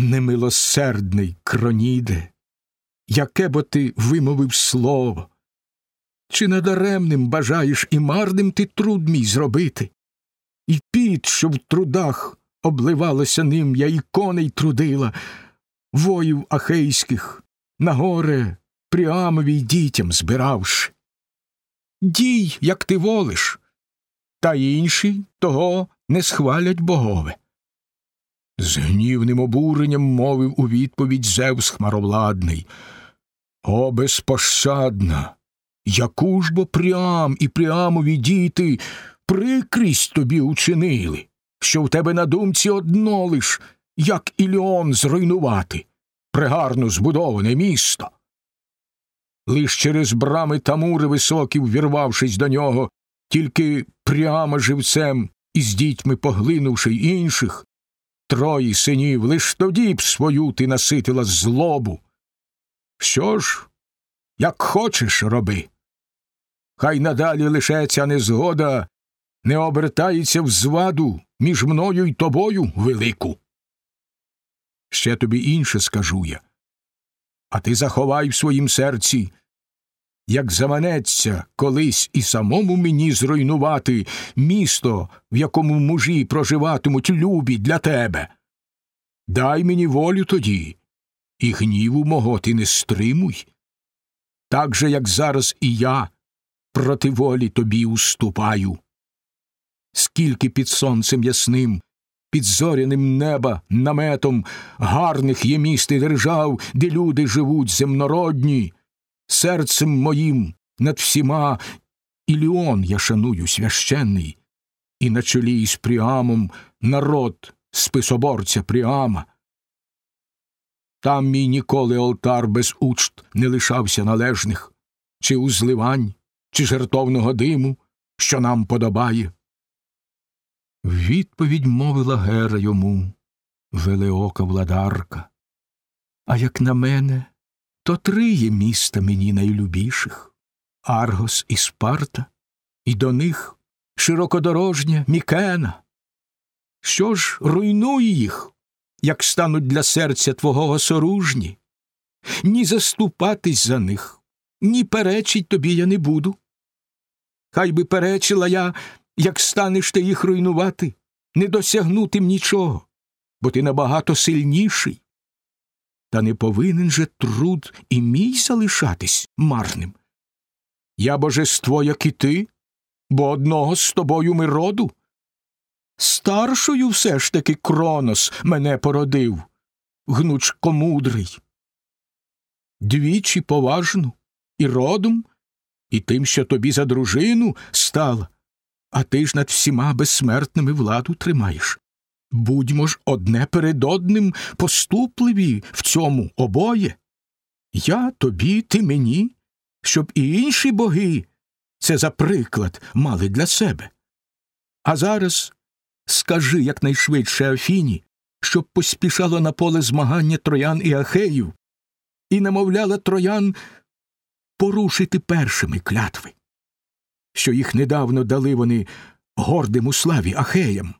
немилосердний кроніде, яке бо ти вимовив слово? Чи недаремним бажаєш і марним ти труд мій зробити? І піт, що в трудах обливалося ним, я і коней трудила, воїв ахейських, на горе Пріамові дітям збиравши. Дій, як ти волиш, та інші того не схвалять богове. З гнівним обуренням мовив у відповідь Зевс хмаровладний. О, безпощадна! Яку ж бо прям і прямові діти прикрість тобі учинили, що в тебе на думці одно лиш, як Іліон зруйнувати, пригарно збудоване місто. Лиш через брами Тамури високі, ввірвавшись до нього, тільки прямо живцем із дітьми поглинувши інших, трої синів, лиш тоді б свою ти наситила злобу. Що ж, як хочеш, роби. Хай надалі лише ця незгода не обертається в зваду між мною й тобою велику. Ще тобі інше скажу я, а ти заховай в своїм серці, як заманеться колись і самому мені зруйнувати місто, в якому мужі проживатимуть любі для тебе. Дай мені волю тоді, і гніву мого ти не стримуй. Так же, як зараз і я проти волі тобі уступаю. Скільки під сонцем ясним, під зоряним неба наметом гарних є міст і держав, де люди живуть земнородні, серцем моїм над всіма Іліон я шаную священний, і на чолі із Пріамом народ списоборця Пріама. Там мій ніколи олтар без учт не лишався належних, чи узливань, чи жертовного диму, що нам подобає. Відповідь мовила Гера йому, велеока владарка. А як на мене, то три є міста мені найлюбіших Аргос і Спарта, і до них широкодорожня Мікена. Що ж руйнуй їх, як стануть для серця твого осоружні? Ні заступатись за них, ні перечить тобі я не буду. Хай би перечила я, як станеш ти їх руйнувати, не досягнутим нічого, бо ти набагато сильніший. Та не повинен же труд і мій залишатись марним. Я божество, як і ти, бо одного з тобою ми роду. Старшою все ж таки Кронос мене породив, гнучко мудрий. Двічі поважну і родом, і тим, що тобі за дружину стала, а ти ж над всіма безсмертними владу тримаєш. Будьмо ж одне перед одним поступливі в цьому обоє. Я тобі, ти мені, щоб і інші боги це за приклад мали для себе. А зараз скажи якнайшвидше Афіні, щоб поспішало на поле змагання троян і ахеїв, і намовляла троян порушити першими клятви, що їх недавно дали вони гордим у славі ахеям.